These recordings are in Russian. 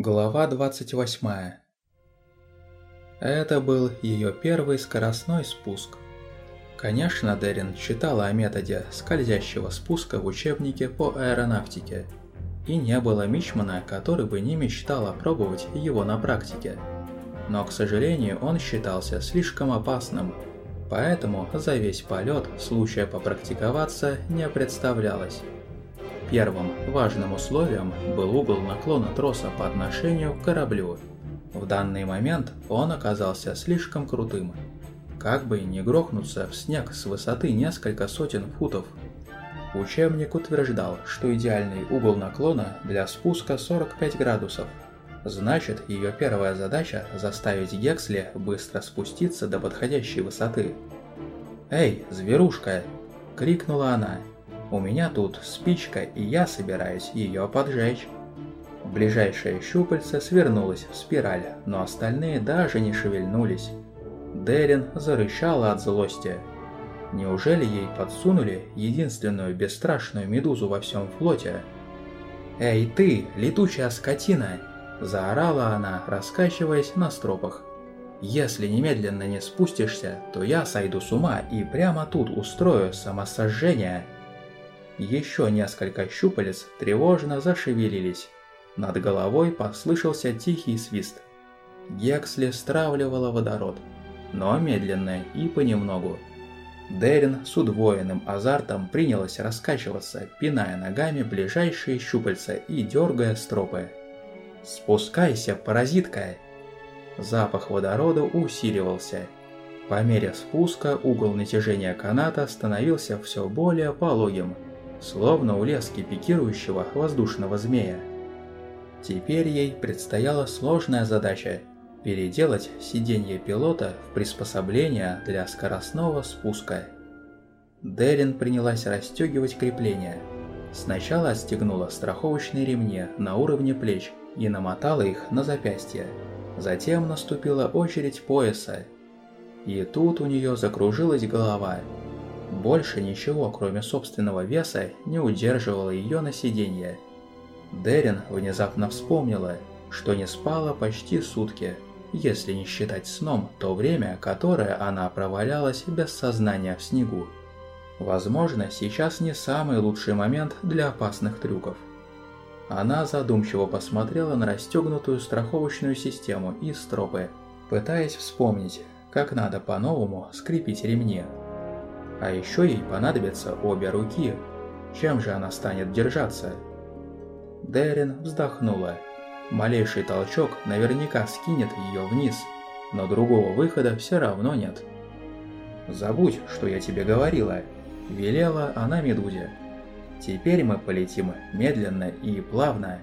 Глава 28 Это был ее первый скоростной спуск. Конечно, Дерин читала о методе скользящего спуска в учебнике по аэронавтике, и не было мичмана, который бы не мечтал опробовать его на практике. Но, к сожалению, он считался слишком опасным, поэтому за весь полет случая попрактиковаться не представлялось. Первым важным условием был угол наклона троса по отношению к кораблю. В данный момент он оказался слишком крутым. Как бы не грохнуться в снег с высоты несколько сотен футов. Учебник утверждал, что идеальный угол наклона для спуска 45 градусов. Значит, ее первая задача – заставить Гексли быстро спуститься до подходящей высоты. «Эй, зверушка!» – крикнула она. У меня тут спичка, и я собираюсь ее поджечь. Ближайшее щупальце свернулось в спираль, но остальные даже не шевельнулись. Дерин зарычала от злости. Неужели ей подсунули единственную бесстрашную медузу во всем флоте? «Эй ты, летучая скотина!» – заорала она, раскачиваясь на стропах. «Если немедленно не спустишься, то я сойду с ума и прямо тут устрою самосожжение!» Еще несколько щупалец тревожно зашевелились. Над головой послышался тихий свист. Гексли стравливала водород, но медленно и понемногу. Дерин с удвоенным азартом принялась раскачиваться, пиная ногами ближайшие щупальца и дергая стропы. «Спускайся, паразитка!» Запах водорода усиливался. По мере спуска угол натяжения каната становился все более пологим – словно у лески пикирующего воздушного змея. Теперь ей предстояла сложная задача – переделать сиденье пилота в приспособление для скоростного спуска. Дерин принялась расстегивать крепления. Сначала отстегнула страховочные ремни на уровне плеч и намотала их на запястье. Затем наступила очередь пояса. И тут у нее закружилась голова – больше ничего, кроме собственного веса, не удерживало ее на сиденье. Дерин внезапно вспомнила, что не спала почти сутки, если не считать сном то время, которое она провалялась без сознания в снегу. Возможно, сейчас не самый лучший момент для опасных трюков. Она задумчиво посмотрела на расстегнутую страховочную систему и стропы, пытаясь вспомнить, как надо по-новому скрепить ремни. А еще ей понадобятся обе руки. Чем же она станет держаться? Дерин вздохнула. Малейший толчок наверняка скинет ее вниз, но другого выхода все равно нет. «Забудь, что я тебе говорила», – велела она Медузе. «Теперь мы полетим медленно и плавно».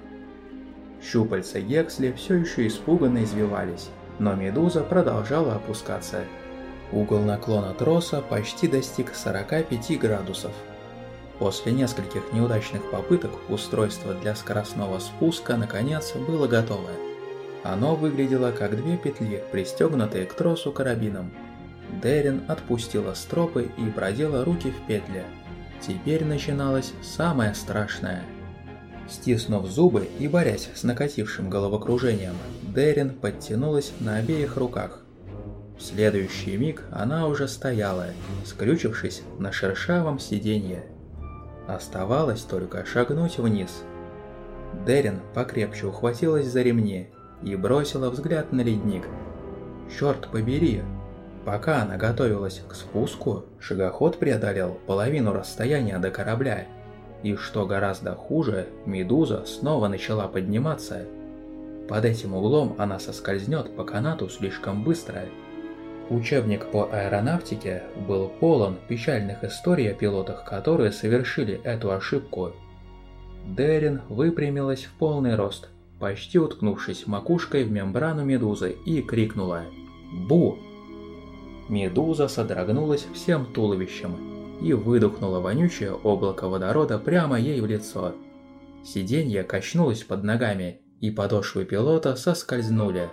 Щупальца Гексли все еще испуганно извивались, но Медуза продолжала опускаться – Угол наклона троса почти достиг 45 градусов. После нескольких неудачных попыток устройство для скоростного спуска наконец было готово. Оно выглядело как две петли, пристегнутые к тросу карабином. Дерин отпустила стропы и продела руки в петли. Теперь начиналось самое страшное. Стиснув зубы и борясь с накатившим головокружением, Дерин подтянулась на обеих руках. Следующий миг она уже стояла, скрючившись на шершавом сиденье. Оставалось только шагнуть вниз. Дерин покрепче ухватилась за ремни и бросила взгляд на ледник. Черт побери! Пока она готовилась к спуску, шагоход преодолел половину расстояния до корабля. И что гораздо хуже, Медуза снова начала подниматься. Под этим углом она соскользнет по канату слишком быстро, Учебник по аэронавтике был полон печальных историй о пилотах, которые совершили эту ошибку. Дерин выпрямилась в полный рост, почти уткнувшись макушкой в мембрану медузы и крикнула «Бу!». Медуза содрогнулась всем туловищем и выдохнула вонючее облако водорода прямо ей в лицо. Сиденье качнулось под ногами, и подошвы пилота соскользнули.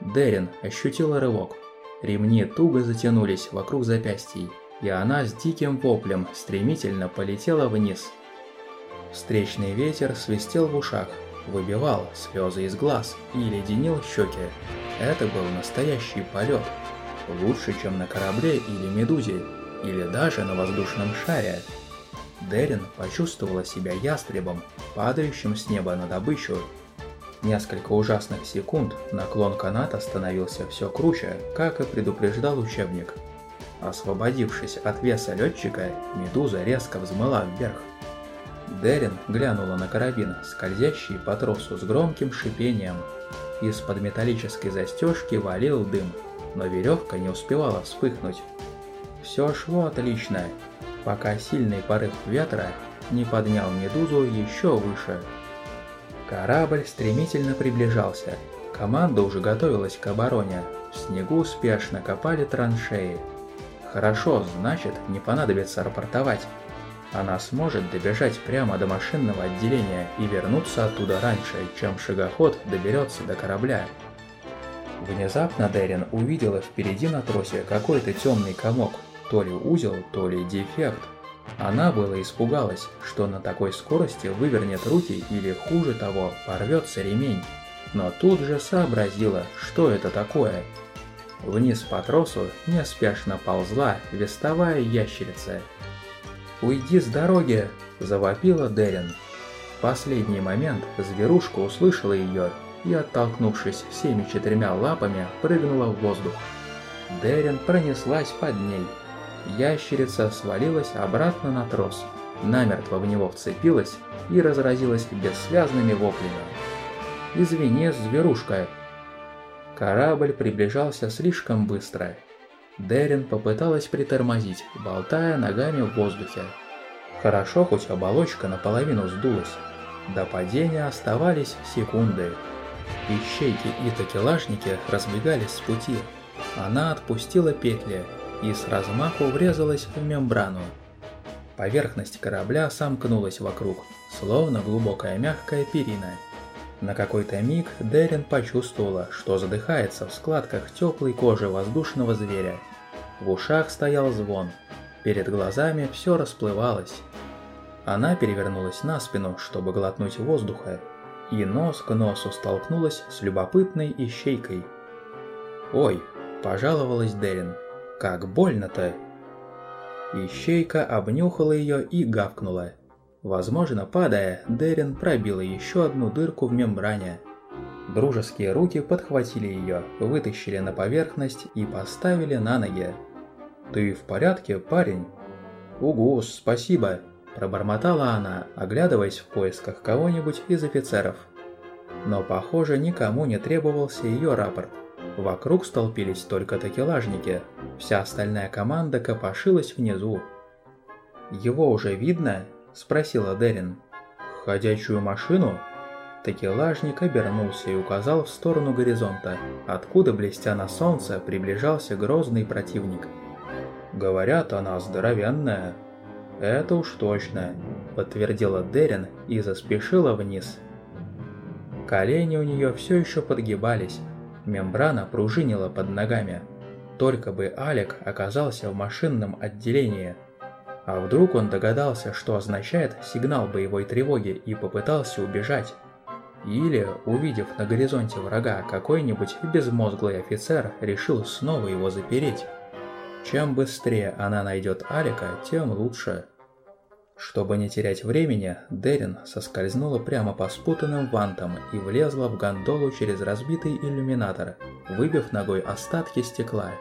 Дерин ощутила рывок, Ремни туго затянулись вокруг запястий, и она с диким воплем стремительно полетела вниз. Встречный ветер свистел в ушах, выбивал слезы из глаз и леденил щеки. Это был настоящий полет. Лучше, чем на корабле или медузе, или даже на воздушном шаре. Дерин почувствовала себя ястребом, падающим с неба на добычу. Несколько ужасных секунд наклон каната становился все круче, как и предупреждал учебник. Освободившись от веса летчика, медуза резко взмыла вверх. Дерин глянула на карабин, скользящий по тросу с громким шипением. Из-под металлической застежки валил дым, но веревка не успевала вспыхнуть. Все шло отлично, пока сильный порыв ветра не поднял медузу еще выше. Корабль стремительно приближался. Команда уже готовилась к обороне. В снегу спешно копали траншеи. Хорошо, значит, не понадобится рапортовать. Она сможет добежать прямо до машинного отделения и вернуться оттуда раньше, чем шагоход доберется до корабля. Внезапно Дерин увидела впереди на тросе какой-то темный комок, то ли узел, то ли дефект. Она была испугалась, что на такой скорости вывернет руки или, хуже того, порвется ремень. Но тут же сообразила, что это такое. Вниз по тросу неспешно ползла вестовая ящерица. «Уйди с дороги!» – завопила Дерин. В последний момент зверушка услышала ее и, оттолкнувшись всеми четырьмя лапами, прыгнула в воздух. Дерин пронеслась под ней. Ящерица свалилась обратно на трос, намертво в него вцепилась и разразилась бессвязными воплями. «Извини, зверушка!» Корабль приближался слишком быстро. Дерин попыталась притормозить, болтая ногами в воздухе. Хорошо, хоть оболочка наполовину сдулась. До падения оставались секунды. Ищейки и такелажники разбегались с пути. Она отпустила петли и с размаху врезалась в мембрану. Поверхность корабля сомкнулась вокруг, словно глубокая мягкая перина. На какой-то миг Дерин почувствовала, что задыхается в складках теплой кожи воздушного зверя. В ушах стоял звон, перед глазами все расплывалось. Она перевернулась на спину, чтобы глотнуть воздуха, и нос к носу столкнулась с любопытной ищейкой. «Ой!» – пожаловалась Дерин. «Как больно-то!» Ищейка обнюхала ее и гавкнула. Возможно, падая, Дерин пробила еще одну дырку в мембране. Дружеские руки подхватили ее, вытащили на поверхность и поставили на ноги. «Ты в порядке, парень?» «Угу, спасибо», – пробормотала она, оглядываясь в поисках кого-нибудь из офицеров. Но, похоже, никому не требовался ее рапорт. Вокруг столпились только такелажники, вся остальная команда копошилась внизу. «Его уже видно?» спросила Дерин. «Ходячую машину?» Такелажник обернулся и указал в сторону горизонта, откуда, блестя на солнце, приближался грозный противник. «Говорят, она здоровенная». «Это уж точно», — подтвердила Дерин и заспешила вниз. Колени у нее все еще подгибались, мембрана пружинила под ногами. Только бы Алек оказался в машинном отделении — а вдруг он догадался, что означает сигнал боевой тревоги и попытался убежать? Или, увидев на горизонте врага, какой-нибудь безмозглый офицер решил снова его запереть? Чем быстрее она найдет Алика, тем лучше. Чтобы не терять времени, Дерин соскользнула прямо по спутанным вантам и влезла в гондолу через разбитый иллюминатор, выбив ногой остатки стекла.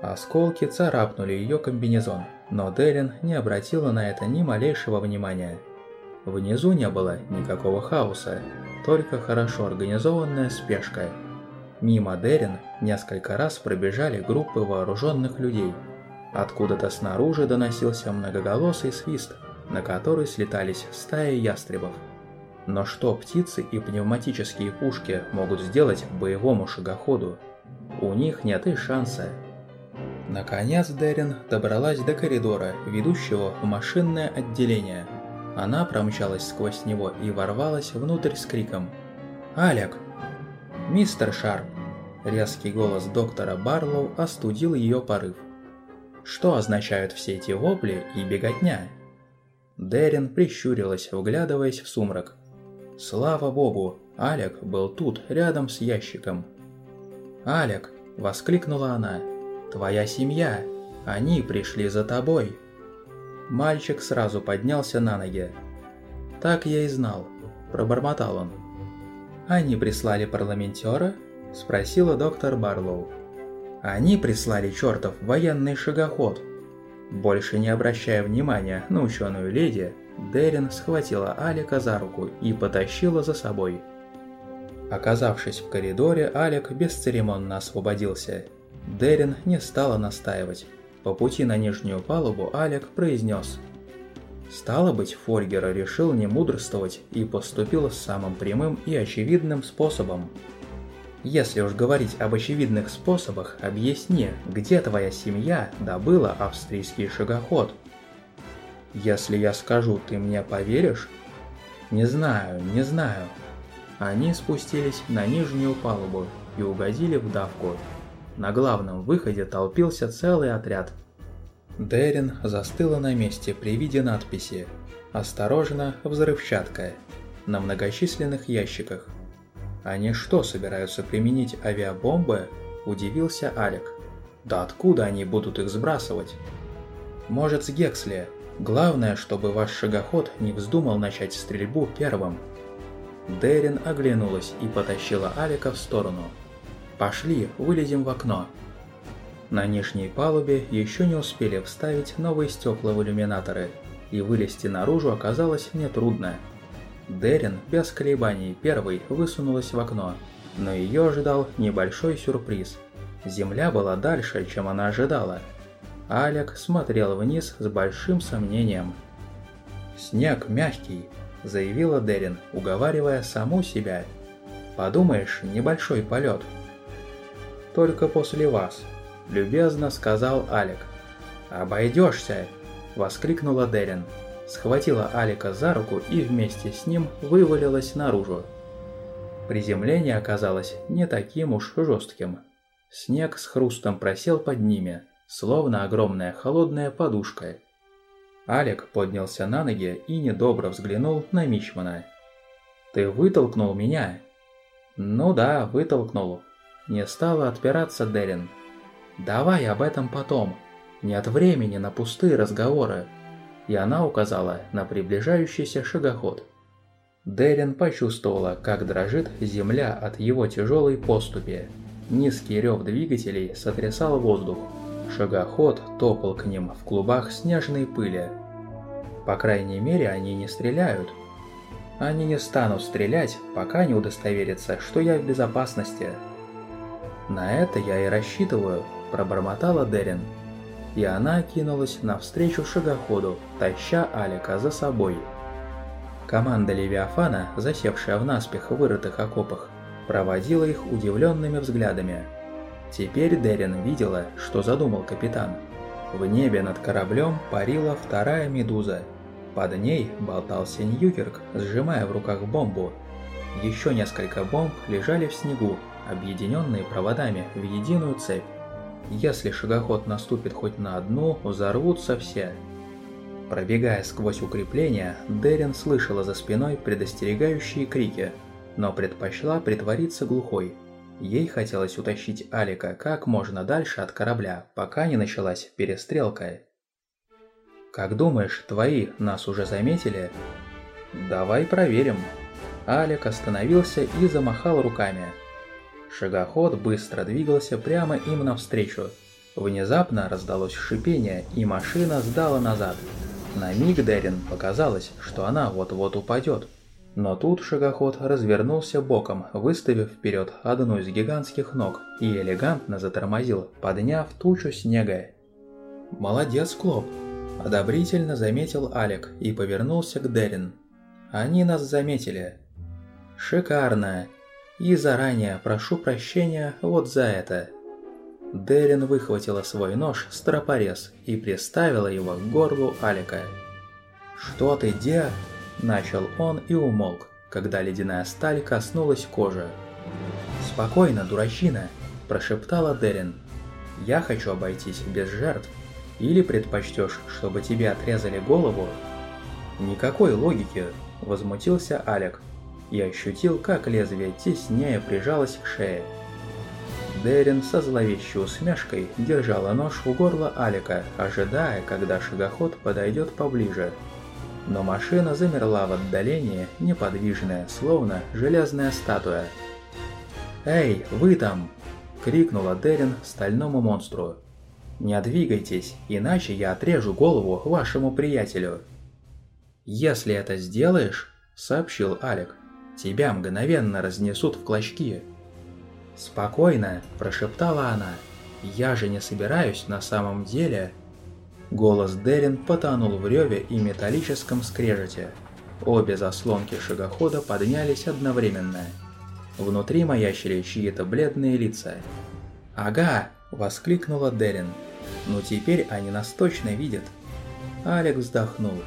Осколки царапнули ее комбинезон, но Дерин не обратила на это ни малейшего внимания. Внизу не было никакого хаоса, только хорошо организованная спешка. Мимо Дерин несколько раз пробежали группы вооруженных людей. Откуда-то снаружи доносился многоголосый свист, на который слетались стаи ястребов. Но что птицы и пневматические пушки могут сделать боевому шагоходу? У них нет и шанса. Наконец Дерин добралась до коридора, ведущего в машинное отделение. Она промчалась сквозь него и ворвалась внутрь с криком «Алек!» «Мистер Шарп!» Резкий голос доктора Барлоу остудил ее порыв. «Что означают все эти вопли и беготня?» Дерин прищурилась, вглядываясь в сумрак. Слава богу, Алек был тут, рядом с ящиком. «Алек!» – воскликнула она. «Твоя семья! Они пришли за тобой!» Мальчик сразу поднялся на ноги. «Так я и знал», – пробормотал он. «Они прислали парламентера?» – спросила доктор Барлоу. «Они прислали чертов военный шагоход!» Больше не обращая внимания на ученую леди, Дерин схватила Алика за руку и потащила за собой. Оказавшись в коридоре, Алик бесцеремонно освободился. Дерин не стала настаивать. По пути на нижнюю палубу Алик произнес. Стало быть, Фольгер решил не мудрствовать и поступил самым прямым и очевидным способом. Если уж говорить об очевидных способах, объясни, где твоя семья добыла австрийский шагоход – если я скажу, ты мне поверишь? Не знаю, не знаю. Они спустились на нижнюю палубу и угодили в давку. На главном выходе толпился целый отряд. Дерин застыла на месте при виде надписи «Осторожно, взрывчатка» на многочисленных ящиках. «Они что, собираются применить авиабомбы?» – удивился Алек. «Да откуда они будут их сбрасывать?» «Может, с Гексли?» Главное, чтобы ваш шагоход не вздумал начать стрельбу первым. Дерин оглянулась и потащила Алика в сторону. «Пошли, вылезем в окно». На нижней палубе еще не успели вставить новые стекла в иллюминаторы, и вылезти наружу оказалось нетрудно. Дерин без колебаний первой высунулась в окно, но ее ожидал небольшой сюрприз. Земля была дальше, чем она ожидала – Алек смотрел вниз с большим сомнением. «Снег мягкий», – заявила Дерин, уговаривая саму себя. «Подумаешь, небольшой полет». «Только после вас», – любезно сказал Алек. «Обойдешься!» – воскликнула Дерин. Схватила Алика за руку и вместе с ним вывалилась наружу. Приземление оказалось не таким уж жестким. Снег с хрустом просел под ними – словно огромная холодная подушка. Алек поднялся на ноги и недобро взглянул на Мичмана. «Ты вытолкнул меня?» «Ну да, вытолкнул». Не стала отпираться Дерин. «Давай об этом потом. Нет времени на пустые разговоры». И она указала на приближающийся шагоход. Дерин почувствовала, как дрожит земля от его тяжелой поступи. Низкий рев двигателей сотрясал воздух. Шагоход топал к ним в клубах снежной пыли. По крайней мере, они не стреляют. Они не станут стрелять, пока не удостоверятся, что я в безопасности. На это я и рассчитываю, пробормотала Дерин. И она кинулась навстречу шагоходу, таща Алика за собой. Команда Левиафана, засевшая в наспех вырытых окопах, проводила их удивленными взглядами. Теперь Дерин видела, что задумал капитан. В небе над кораблем парила вторая медуза. Под ней болтался Ньюкерк, сжимая в руках бомбу. Еще несколько бомб лежали в снегу, объединенные проводами в единую цепь. Если шагоход наступит хоть на одну, взорвутся все. Пробегая сквозь укрепления, Дерин слышала за спиной предостерегающие крики, но предпочла притвориться глухой. Ей хотелось утащить Алика как можно дальше от корабля, пока не началась перестрелка. «Как думаешь, твои нас уже заметили?» «Давай проверим». Алик остановился и замахал руками. Шагоход быстро двигался прямо им навстречу. Внезапно раздалось шипение, и машина сдала назад. На миг Дерин показалось, что она вот-вот упадет. Но тут шагоход развернулся боком, выставив вперед одну из гигантских ног и элегантно затормозил, подняв тучу снега. «Молодец, Клоп!» – одобрительно заметил Алек и повернулся к Дерин. «Они нас заметили». «Шикарно! И заранее прошу прощения вот за это». Дерин выхватила свой нож стропорез и приставила его к горлу Алика. «Что ты, де?» Начал он и умолк, когда ледяная сталь коснулась кожи. «Спокойно, дурачина!» – прошептала Дерин. «Я хочу обойтись без жертв. Или предпочтешь, чтобы тебе отрезали голову?» «Никакой логики!» – возмутился Алек. И ощутил, как лезвие теснее прижалось к шее. Дерин со зловещей усмешкой держала нож у горла Алика, ожидая, когда шагоход подойдет поближе. Но машина замерла в отдалении, неподвижная, словно железная статуя. «Эй, вы там!» – крикнула Дерин стальному монстру. «Не двигайтесь, иначе я отрежу голову вашему приятелю». «Если это сделаешь», – сообщил Алик, – «тебя мгновенно разнесут в клочки». «Спокойно», – прошептала она, – «я же не собираюсь на самом деле...» Голос Дерин потонул в реве и металлическом скрежете. Обе заслонки шагохода поднялись одновременно. Внутри маячили чьи-то бледные лица. «Ага!» – воскликнула Дерин. «Ну теперь они нас точно видят!» Алекс вздохнул.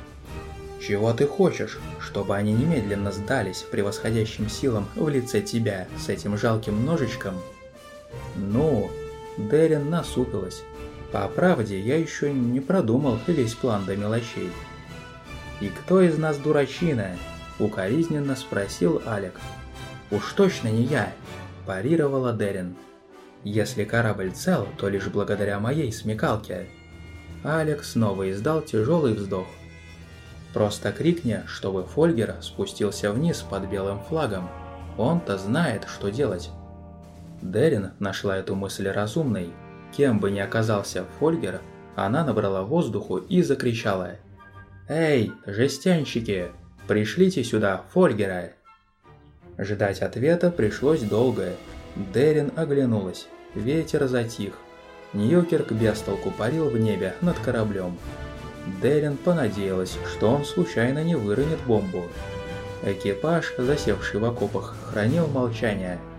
«Чего ты хочешь? Чтобы они немедленно сдались превосходящим силам в лице тебя с этим жалким ножичком?» «Ну...» Дерин насупилась. По правде, я еще не продумал весь план до мелочей. «И кто из нас дурачина?» – укоризненно спросил Алек. «Уж точно не я!» – парировала Дерин. «Если корабль цел, то лишь благодаря моей смекалке». Алекс снова издал тяжелый вздох. «Просто крикни, чтобы Фольгер спустился вниз под белым флагом. Он-то знает, что делать». Дерин нашла эту мысль разумной – Кем бы ни оказался Фольгер, она набрала воздуху и закричала. «Эй, жестянщики, пришлите сюда Фольгера!» Ждать ответа пришлось долго. Дерин оглянулась. Ветер затих. Ньюкерк бестолку парил в небе над кораблем. Дерин понадеялась, что он случайно не выронит бомбу. Экипаж, засевший в окопах, хранил молчание –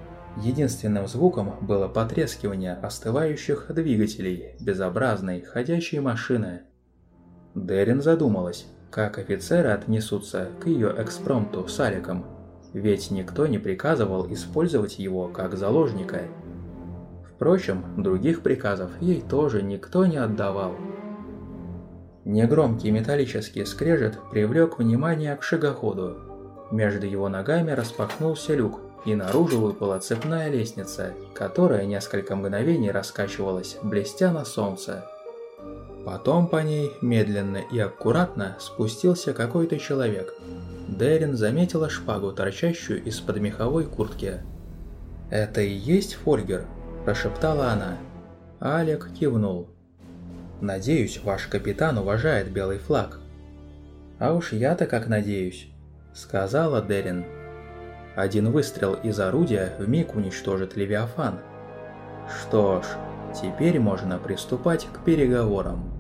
Единственным звуком было потрескивание остывающих двигателей безобразной ходячей машины. Дерин задумалась, как офицеры отнесутся к ее экспромту с Аликом, ведь никто не приказывал использовать его как заложника. Впрочем, других приказов ей тоже никто не отдавал. Негромкий металлический скрежет привлек внимание к шагоходу. Между его ногами распахнулся люк, и наружу выпала цепная лестница, которая несколько мгновений раскачивалась, блестя на солнце. Потом по ней медленно и аккуратно спустился какой-то человек. Дерин заметила шпагу, торчащую из-под меховой куртки. «Это и есть Фольгер?» – прошептала она. Алек кивнул. «Надеюсь, ваш капитан уважает белый флаг». «А уж я-то как надеюсь», – сказала Дерин. Один выстрел из орудия вмиг уничтожит Левиафан. Что ж, теперь можно приступать к переговорам.